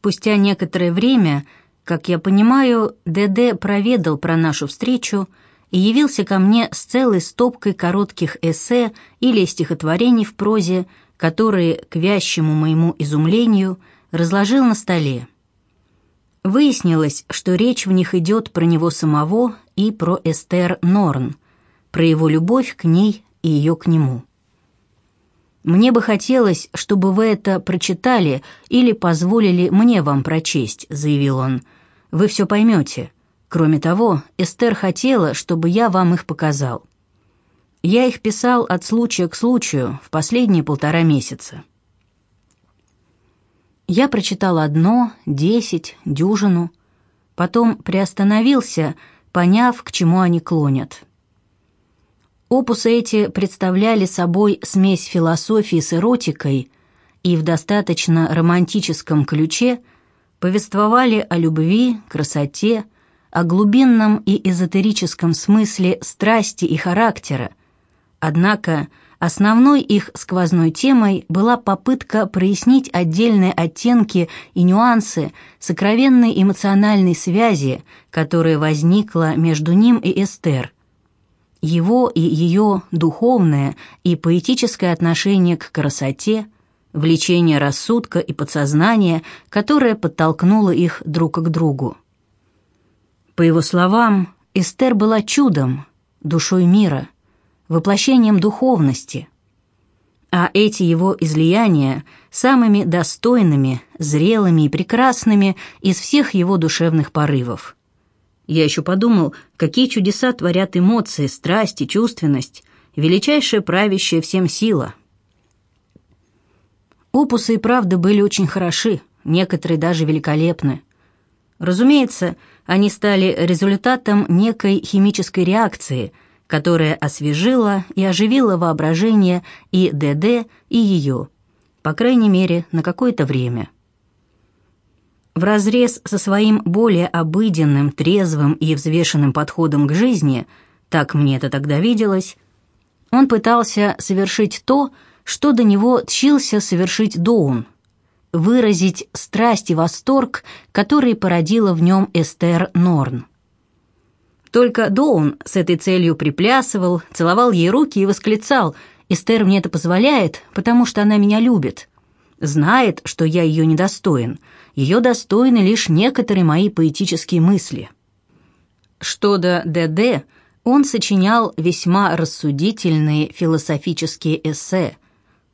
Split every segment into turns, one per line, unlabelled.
Спустя некоторое время, как я понимаю, ДД проведал про нашу встречу и явился ко мне с целой стопкой коротких эссе или стихотворений в прозе, которые, к вящему моему изумлению, разложил на столе. Выяснилось, что речь в них идет про него самого и про Эстер Норн, про его любовь к ней и ее к нему. «Мне бы хотелось, чтобы вы это прочитали или позволили мне вам прочесть», — заявил он. «Вы все поймете. Кроме того, Эстер хотела, чтобы я вам их показал. Я их писал от случая к случаю в последние полтора месяца». Я прочитал одно, десять, дюжину, потом приостановился, поняв, к чему они клонят. Опусы эти представляли собой смесь философии с эротикой и в достаточно романтическом ключе повествовали о любви, красоте, о глубинном и эзотерическом смысле страсти и характера, однако Основной их сквозной темой была попытка прояснить отдельные оттенки и нюансы сокровенной эмоциональной связи, которая возникла между ним и Эстер. Его и ее духовное и поэтическое отношение к красоте, влечение рассудка и подсознания, которое подтолкнуло их друг к другу. По его словам, Эстер была чудом, душой мира – воплощением духовности, а эти его излияния самыми достойными, зрелыми и прекрасными из всех его душевных порывов. Я еще подумал, какие чудеса творят эмоции, страсть и чувственность, величайшая правящая всем сила. Опусы и правда были очень хороши, некоторые даже великолепны. Разумеется, они стали результатом некой химической реакции – которая освежила и оживила воображение и ДД, и ее, по крайней мере, на какое-то время. Вразрез со своим более обыденным, трезвым и взвешенным подходом к жизни, так мне это тогда виделось, он пытался совершить то, что до него тщился совершить Доун — выразить страсть и восторг, который породила в нем Эстер Норн. Только Доун с этой целью приплясывал, целовал ей руки и восклицал «Эстер мне это позволяет, потому что она меня любит. Знает, что я ее недостоин. Ее достойны лишь некоторые мои поэтические мысли». Что до ДД, он сочинял весьма рассудительные философические эссе,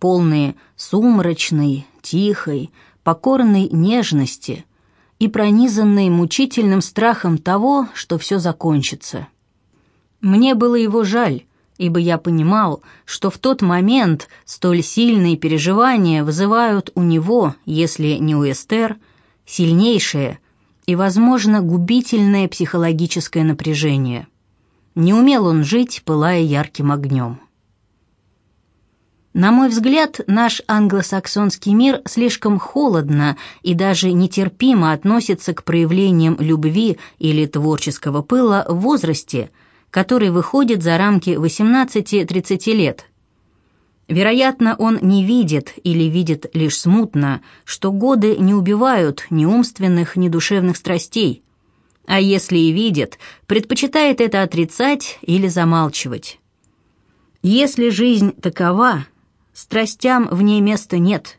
полные сумрачной, тихой, покорной нежности – и пронизанный мучительным страхом того, что все закончится. Мне было его жаль, ибо я понимал, что в тот момент столь сильные переживания вызывают у него, если не у Эстер, сильнейшее и, возможно, губительное психологическое напряжение. Не умел он жить, пылая ярким огнем. На мой взгляд, наш англосаксонский мир слишком холодно и даже нетерпимо относится к проявлениям любви или творческого пыла в возрасте, который выходит за рамки 18-30 лет. Вероятно, он не видит или видит лишь смутно, что годы не убивают ни умственных, ни душевных страстей, а если и видит, предпочитает это отрицать или замалчивать. Если жизнь такова, страстям в ней места нет.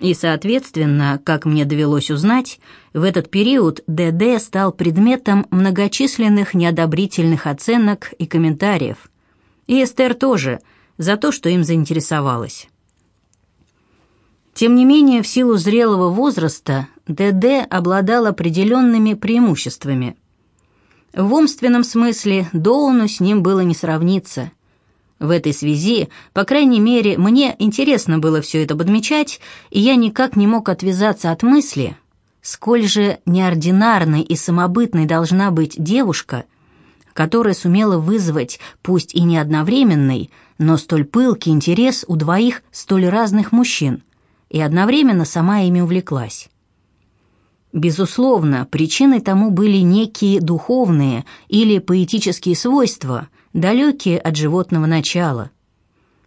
И, соответственно, как мне довелось узнать, в этот период ДД стал предметом многочисленных неодобрительных оценок и комментариев. И Эстер тоже, за то, что им заинтересовалась. Тем не менее, в силу зрелого возраста ДД обладал определенными преимуществами. В умственном смысле Доуну с ним было не сравниться – в этой связи, по крайней мере, мне интересно было все это подмечать, и я никак не мог отвязаться от мысли, сколь же неординарной и самобытной должна быть девушка, которая сумела вызвать, пусть и не одновременный, но столь пылкий интерес у двоих столь разных мужчин, и одновременно сама ими увлеклась. Безусловно, причиной тому были некие духовные или поэтические свойства – далекие от животного начала.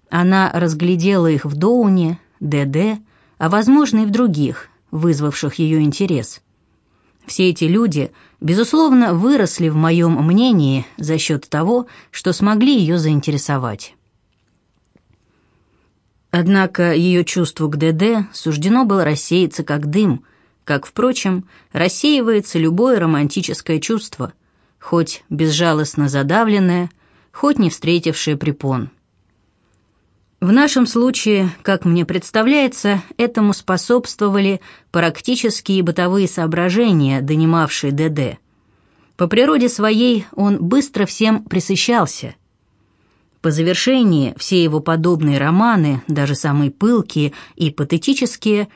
Она разглядела их в Доуне, ДД, а, возможно, и в других, вызвавших ее интерес. Все эти люди, безусловно, выросли в моем мнении за счет того, что смогли ее заинтересовать. Однако ее чувству к ДД суждено было рассеяться как дым, как, впрочем, рассеивается любое романтическое чувство, хоть безжалостно задавленное, хоть не встретившее препон. В нашем случае, как мне представляется, этому способствовали практические бытовые соображения, донимавшие ДД. По природе своей он быстро всем присыщался. По завершении все его подобные романы, даже самые пылкие и патетические,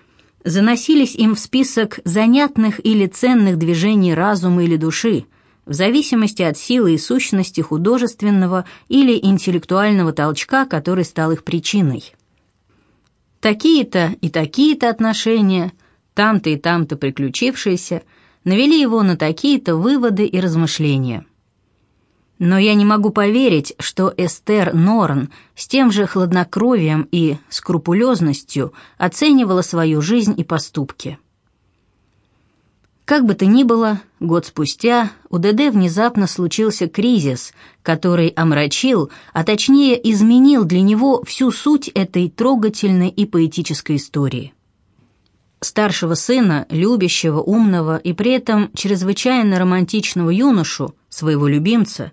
заносились им в список занятных или ценных движений разума или души – в зависимости от силы и сущности художественного или интеллектуального толчка, который стал их причиной. Такие-то и такие-то отношения, там-то и там-то приключившиеся, навели его на такие-то выводы и размышления. Но я не могу поверить, что Эстер Норн с тем же хладнокровием и скрупулезностью оценивала свою жизнь и поступки. Как бы то ни было, год спустя у ДД внезапно случился кризис, который омрачил, а точнее изменил для него всю суть этой трогательной и поэтической истории. Старшего сына, любящего, умного и при этом чрезвычайно романтичного юношу, своего любимца,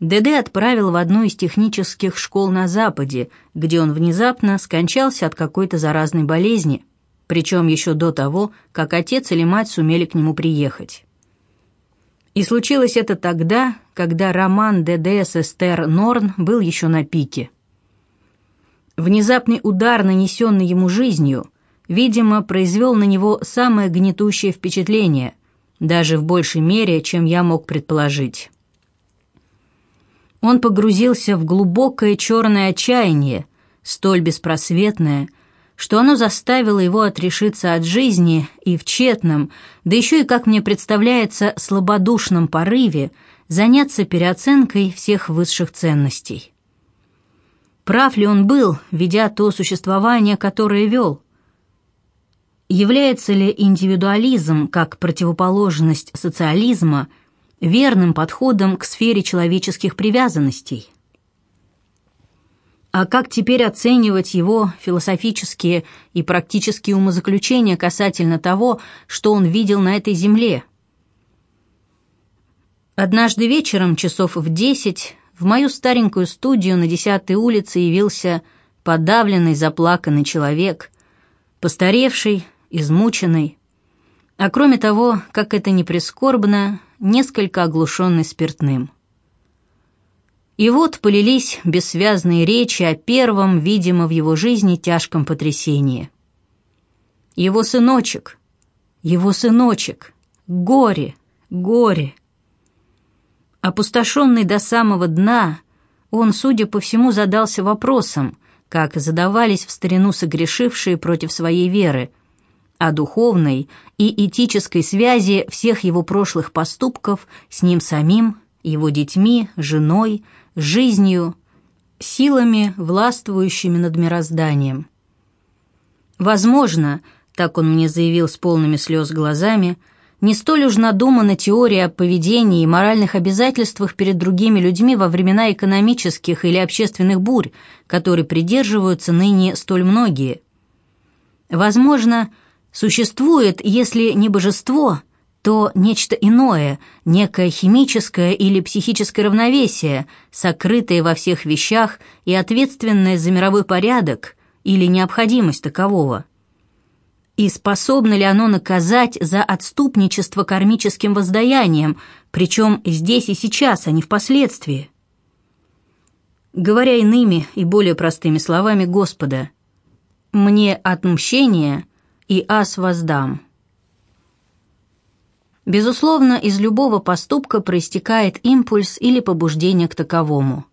ДД отправил в одну из технических школ на Западе, где он внезапно скончался от какой-то заразной болезни – причем еще до того, как отец или мать сумели к нему приехать. И случилось это тогда, когда роман ДД с Эстер Норн был еще на пике. Внезапный удар, нанесенный ему жизнью, видимо, произвел на него самое гнетущее впечатление, даже в большей мере, чем я мог предположить. Он погрузился в глубокое черное отчаяние, столь беспросветное, что оно заставило его отрешиться от жизни и в тщетном, да еще и, как мне представляется, слабодушном порыве заняться переоценкой всех высших ценностей. Прав ли он был, ведя то существование, которое вел? Является ли индивидуализм, как противоположность социализма, верным подходом к сфере человеческих привязанностей? А как теперь оценивать его философические и практические умозаключения касательно того, что он видел на этой земле? Однажды вечером, часов в десять, в мою старенькую студию на десятой улице явился подавленный, заплаканный человек, постаревший, измученный, а кроме того, как это ни прискорбно, несколько оглушенный спиртным. И вот полились бессвязные речи о первом, видимо, в его жизни тяжком потрясении. Его сыночек, его сыночек, горе, горе. Опустошенный до самого дна, он, судя по всему, задался вопросом, как задавались в старину согрешившие против своей веры, о духовной и этической связи всех его прошлых поступков с ним самим, его детьми, женой, жизнью, силами, властвующими над мирозданием. Возможно, так он мне заявил с полными слез глазами, не столь уж надумана теория о поведении и моральных обязательствах перед другими людьми во времена экономических или общественных бурь, которые придерживаются ныне столь многие. Возможно, существует, если не божество – то нечто иное, некое химическое или психическое равновесие, сокрытое во всех вещах и ответственное за мировой порядок или необходимость такового. И способно ли оно наказать за отступничество кармическим воздаянием, причем здесь и сейчас, а не впоследствии? Говоря иными и более простыми словами Господа, «Мне отмщение, и ас воздам». Безусловно, из любого поступка проистекает импульс или побуждение к таковому.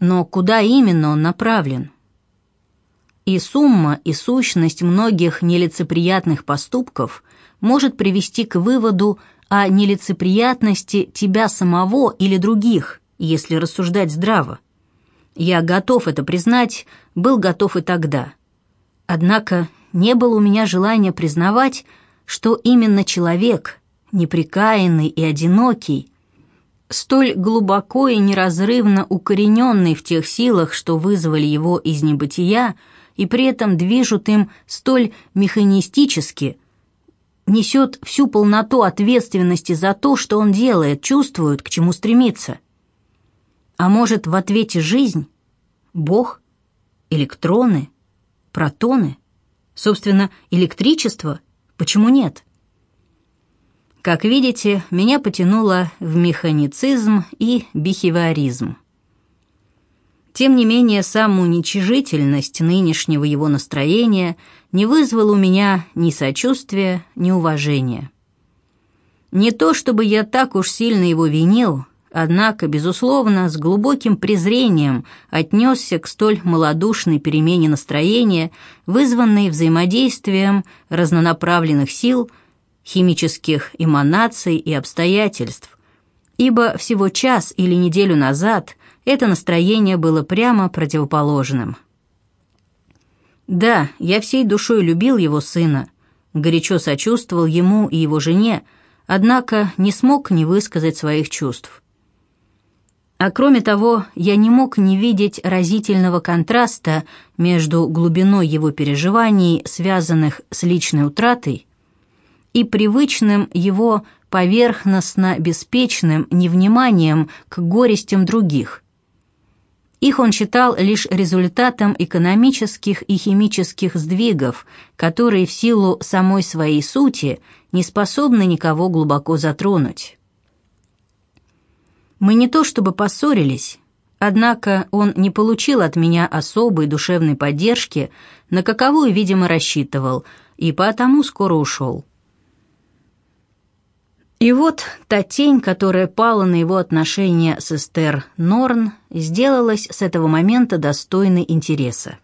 Но куда именно он направлен? И сумма, и сущность многих нелицеприятных поступков может привести к выводу о нелицеприятности тебя самого или других, если рассуждать здраво. Я готов это признать, был готов и тогда. Однако не было у меня желания признавать, что именно человек, неприкаянный и одинокий, столь глубоко и неразрывно укорененный в тех силах, что вызвали его из небытия, и при этом движут им столь механистически, несет всю полноту ответственности за то, что он делает, чувствует, к чему стремится. А может, в ответе жизнь, Бог, электроны, протоны, собственно, электричество, почему нет? Как видите, меня потянуло в механицизм и бихевиоризм. Тем не менее, самоуничижительность нынешнего его настроения не вызвала у меня ни сочувствия, ни уважения. Не то чтобы я так уж сильно его винил, однако, безусловно, с глубоким презрением отнесся к столь малодушной перемене настроения, вызванной взаимодействием разнонаправленных сил – химических эманаций и обстоятельств, ибо всего час или неделю назад это настроение было прямо противоположным. Да, я всей душой любил его сына, горячо сочувствовал ему и его жене, однако не смог не высказать своих чувств. А кроме того, я не мог не видеть разительного контраста между глубиной его переживаний, связанных с личной утратой, и привычным его поверхностно-беспечным невниманием к горестям других. Их он считал лишь результатом экономических и химических сдвигов, которые в силу самой своей сути не способны никого глубоко затронуть. Мы не то чтобы поссорились, однако он не получил от меня особой душевной поддержки, на каковую, видимо, рассчитывал, и потому скоро ушел. И вот та тень, которая пала на его отношения с Эстер Норн, сделалась с этого момента достойной интереса.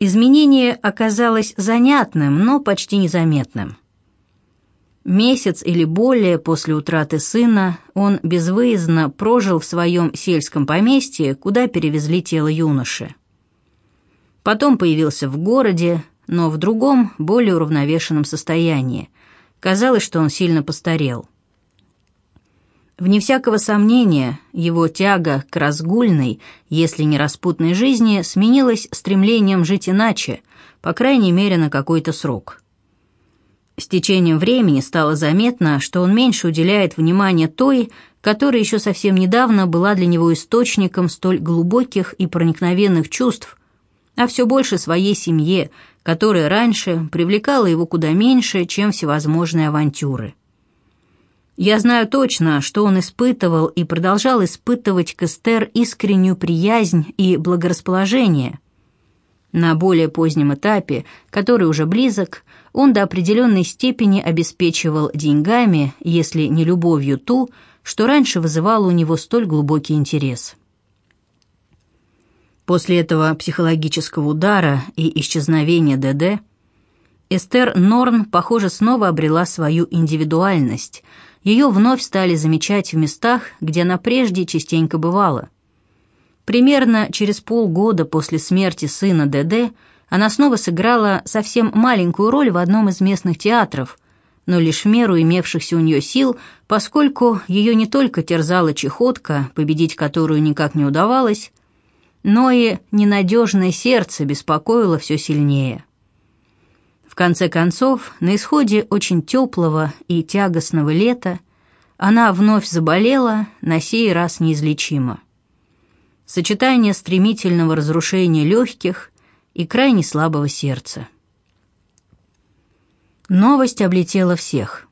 Изменение оказалось занятным, но почти незаметным. Месяц или более после утраты сына он безвыездно прожил в своем сельском поместье, куда перевезли тело юноши. Потом появился в городе, но в другом, более уравновешенном состоянии, Казалось, что он сильно постарел. Вне всякого сомнения, его тяга к разгульной, если не распутной жизни, сменилась стремлением жить иначе, по крайней мере, на какой-то срок. С течением времени стало заметно, что он меньше уделяет внимания той, которая еще совсем недавно была для него источником столь глубоких и проникновенных чувств, а все больше своей семье, которая раньше привлекала его куда меньше, чем всевозможные авантюры. Я знаю точно, что он испытывал и продолжал испытывать к Эстер искреннюю приязнь и благорасположение. На более позднем этапе, который уже близок, он до определенной степени обеспечивал деньгами, если не любовью ту, что раньше вызывало у него столь глубокий интерес. После этого психологического удара и исчезновения ДД Эстер Норн, похоже, снова обрела свою индивидуальность. Ее вновь стали замечать в местах, где она прежде частенько бывала. Примерно через полгода после смерти сына ДД она снова сыграла совсем маленькую роль в одном из местных театров, но лишь в меру имевшихся у нее сил, поскольку ее не только терзала чехотка, победить которую никак не удавалось, но и ненадежное сердце беспокоило все сильнее. В конце концов, на исходе очень теплого и тягостного лета она вновь заболела, на сей раз неизлечимо. Сочетание стремительного разрушения легких и крайне слабого сердца. Новость облетела всех.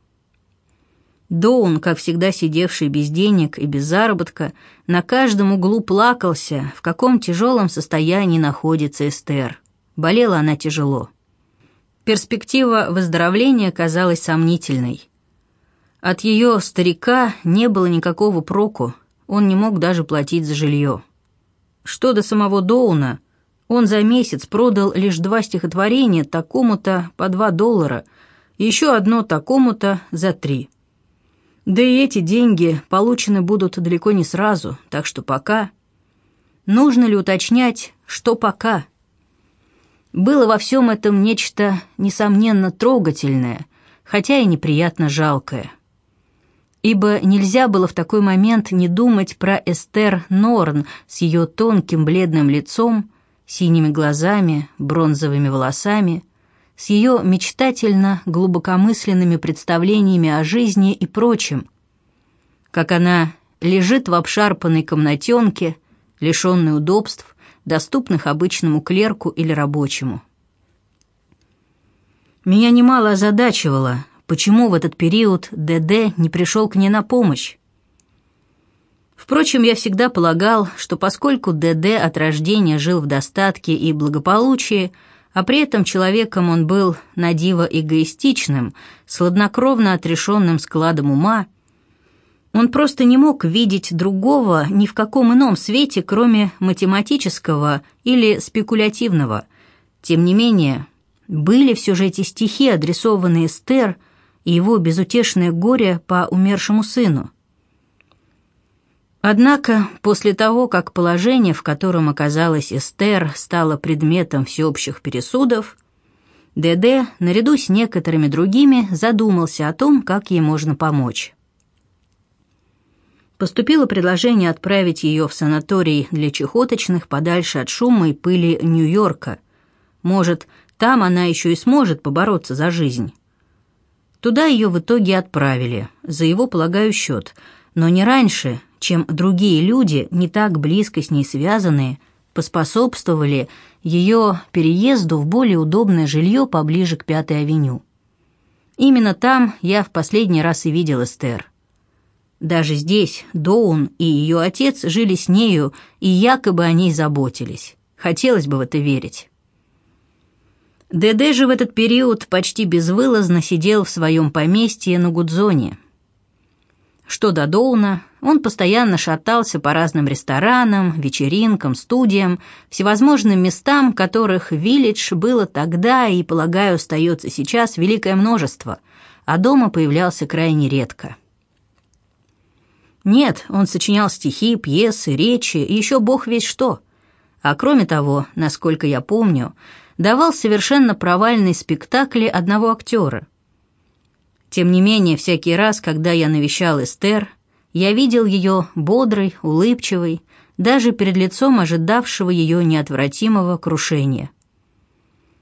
Доун, как всегда сидевший без денег и без заработка, на каждом углу плакался, в каком тяжелом состоянии находится Эстер. Болела она тяжело. Перспектива выздоровления казалась сомнительной. От ее старика не было никакого проку, он не мог даже платить за жилье. Что до самого Доуна, он за месяц продал лишь два стихотворения такому-то по два доллара, еще одно такому-то за три – да и эти деньги получены будут далеко не сразу, так что пока... Нужно ли уточнять, что пока? Было во всем этом нечто, несомненно, трогательное, хотя и неприятно жалкое. Ибо нельзя было в такой момент не думать про Эстер Норн с ее тонким бледным лицом, синими глазами, бронзовыми волосами, с ее мечтательно глубокомысленными представлениями о жизни и прочем, как она лежит в обшарпанной комнатенке, лишенной удобств, доступных обычному клерку или рабочему. Меня немало озадачивало, почему в этот период ДД не пришел к ней на помощь. Впрочем, я всегда полагал, что поскольку ДД от рождения жил в достатке и благополучии, а при этом человеком он был надиво эгоистичным, с хладнокровно отрешенным складом ума, он просто не мог видеть другого ни в каком ином свете, кроме математического или спекулятивного. Тем не менее, были все же эти стихи, адресованные Эстер и его безутешное горе по умершему сыну. Однако, после того, как положение, в котором оказалась Эстер, стало предметом всеобщих пересудов, ДД, наряду с некоторыми другими, задумался о том, как ей можно помочь поступило предложение отправить ее в санаторий для чехоточных подальше от шума и пыли Нью-Йорка. Может, там она еще и сможет побороться за жизнь. Туда ее в итоге отправили, за его, полагаю, счет, но не раньше, чем другие люди, не так близко с ней связанные, поспособствовали ее переезду в более удобное жилье поближе к Пятой авеню. Именно там я в последний раз и видел Эстер. Даже здесь Доун и ее отец жили с нею и якобы о ней заботились. Хотелось бы в это верить. ДД же в этот период почти безвылазно сидел в своем поместье на Гудзоне. Что до Доуна, он постоянно шатался по разным ресторанам, вечеринкам, студиям, всевозможным местам, которых Виллидж было тогда и, полагаю, остается сейчас великое множество, а дома появлялся крайне редко. Нет, он сочинял стихи, пьесы, речи и еще бог весь что. А кроме того, насколько я помню, давал совершенно провальные спектакли одного актера. Тем не менее, всякий раз, когда я навещал Эстер, я видел ее бодрой, улыбчивой, даже перед лицом ожидавшего ее неотвратимого крушения.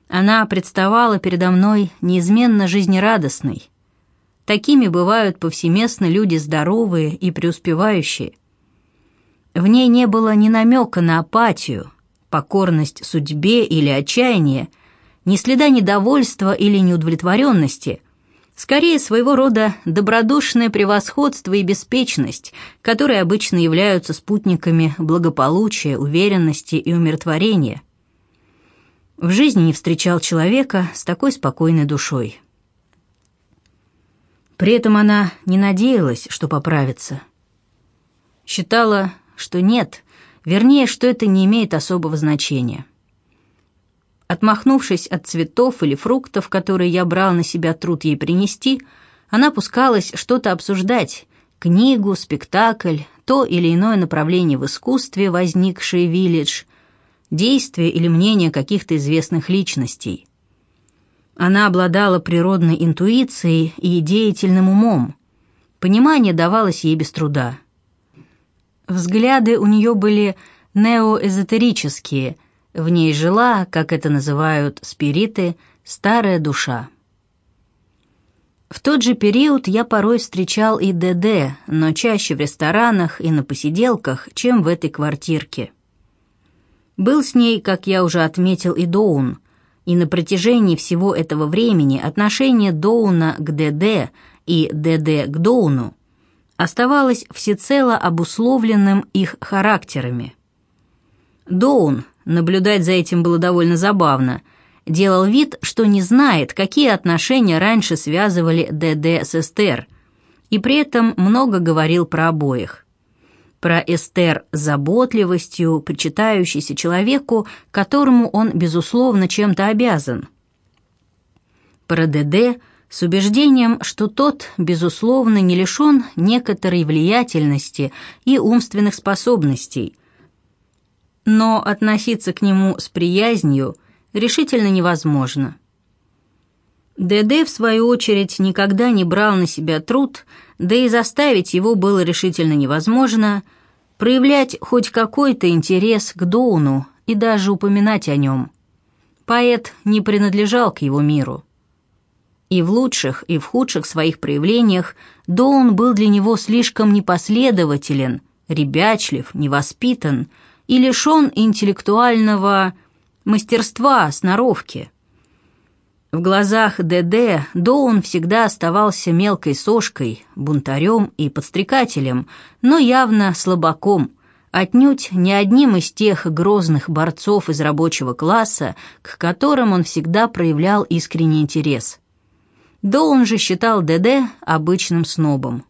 Она представала передо мной неизменно жизнерадостной, Такими бывают повсеместно люди здоровые и преуспевающие. В ней не было ни намека на апатию, покорность судьбе или отчаяние, ни следа недовольства или неудовлетворенности, скорее своего рода добродушное превосходство и беспечность, которые обычно являются спутниками благополучия, уверенности и умиротворения. В жизни не встречал человека с такой спокойной душой. При этом она не надеялась, что поправится. Считала, что нет, вернее, что это не имеет особого значения. Отмахнувшись от цветов или фруктов, которые я брал на себя труд ей принести, она пускалась что-то обсуждать, книгу, спектакль, то или иное направление в искусстве, возникшее Виллидж, действие или мнение каких-то известных личностей. Она обладала природной интуицией и деятельным умом. Понимание давалось ей без труда. Взгляды у нее были неоэзотерические, в ней жила, как это называют спириты, старая душа. В тот же период я порой встречал и ДД, но чаще в ресторанах и на посиделках, чем в этой квартирке. Был с ней, как я уже отметил, и Доун – и на протяжении всего этого времени отношение Доуна к ДД и ДД к Доуну оставалось всецело обусловленным их характерами. Доун, наблюдать за этим было довольно забавно, делал вид, что не знает, какие отношения раньше связывали ДД с Эстер, и при этом много говорил про обоих. Про Эстер заботливостью, причитающейся человеку, которому он, безусловно, чем-то обязан. Про ДД с убеждением, что тот, безусловно, не лишен некоторой влиятельности и умственных способностей, но относиться к нему с приязнью, решительно невозможно. ДД, в свою очередь, никогда не брал на себя труд, да и заставить его было решительно невозможно, проявлять хоть какой-то интерес к Доуну и даже упоминать о нем. Поэт не принадлежал к его миру. И в лучших, и в худших своих проявлениях Доун был для него слишком непоследователен, ребячлив, невоспитан и лишен интеллектуального мастерства, сноровки. В глазах ДД Доун всегда оставался мелкой сошкой, бунтарем и подстрекателем, но явно слабаком, отнюдь не одним из тех грозных борцов из рабочего класса, к которым он всегда проявлял искренний интерес. Доун же считал ДД обычным снобом.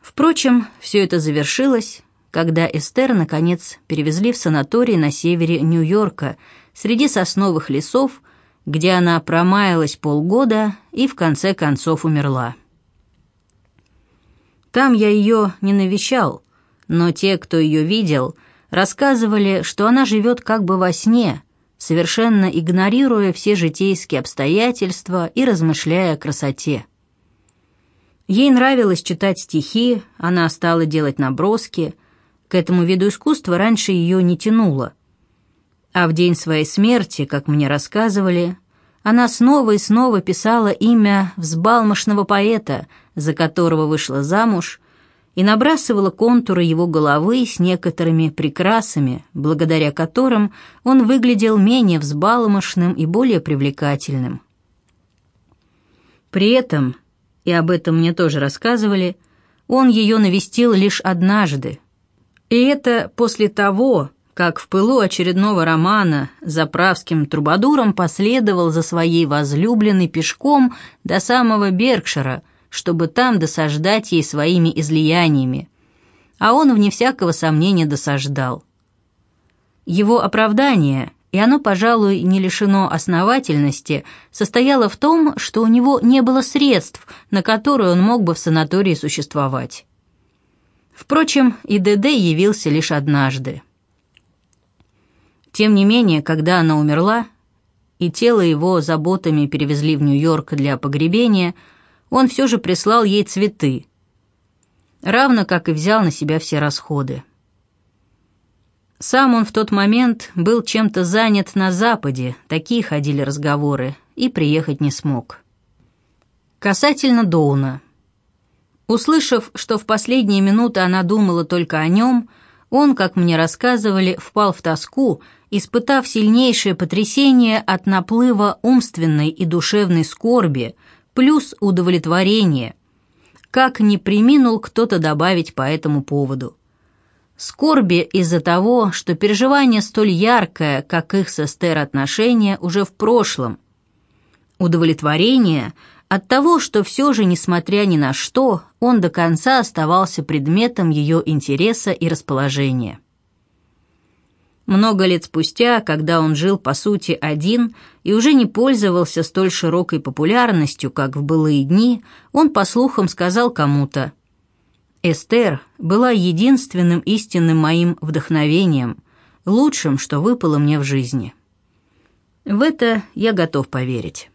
Впрочем, все это завершилось, когда Эстер, наконец, перевезли в санаторий на севере Нью-Йорка, среди сосновых лесов, где она промаялась полгода и в конце концов умерла. Там я ее не навещал, но те, кто ее видел, рассказывали, что она живет как бы во сне, совершенно игнорируя все житейские обстоятельства и размышляя о красоте. Ей нравилось читать стихи, она стала делать наброски. К этому виду искусства раньше ее не тянуло. А в день своей смерти, как мне рассказывали, она снова и снова писала имя взбалмошного поэта, за которого вышла замуж, и набрасывала контуры его головы с некоторыми прикрасами, благодаря которым он выглядел менее взбалмошным и более привлекательным. При этом, и об этом мне тоже рассказывали, он ее навестил лишь однажды. И это после того, как в пылу очередного романа заправским трубадуром последовал за своей возлюбленной пешком до самого Беркшира, чтобы там досаждать ей своими излияниями. А он, вне всякого сомнения, досаждал. Его оправдание, и оно, пожалуй, не лишено основательности, состояло в том, что у него не было средств, на которые он мог бы в санатории существовать. Впрочем, и ДД явился лишь однажды. Тем не менее, когда она умерла, и тело его заботами перевезли в Нью-Йорк для погребения, он все же прислал ей цветы, равно как и взял на себя все расходы. Сам он в тот момент был чем-то занят на Западе, такие ходили разговоры, и приехать не смог. Касательно Доуна. Услышав, что в последние минуты она думала только о нем, он, как мне рассказывали, впал в тоску испытав сильнейшее потрясение от наплыва умственной и душевной скорби, плюс удовлетворение, как не приминул кто-то добавить по этому поводу. Скорби из-за того, что переживание столь яркое, как их с Эстер отношения, уже в прошлом. Удовлетворение от того, что все же, несмотря ни на что, он до конца оставался предметом ее интереса и расположения. Много лет спустя, когда он жил, по сути, один и уже не пользовался столь широкой популярностью, как в былые дни, он, по слухам, сказал кому-то, «Эстер была единственным истинным моим вдохновением, лучшим, что выпало мне в жизни». В это я готов поверить.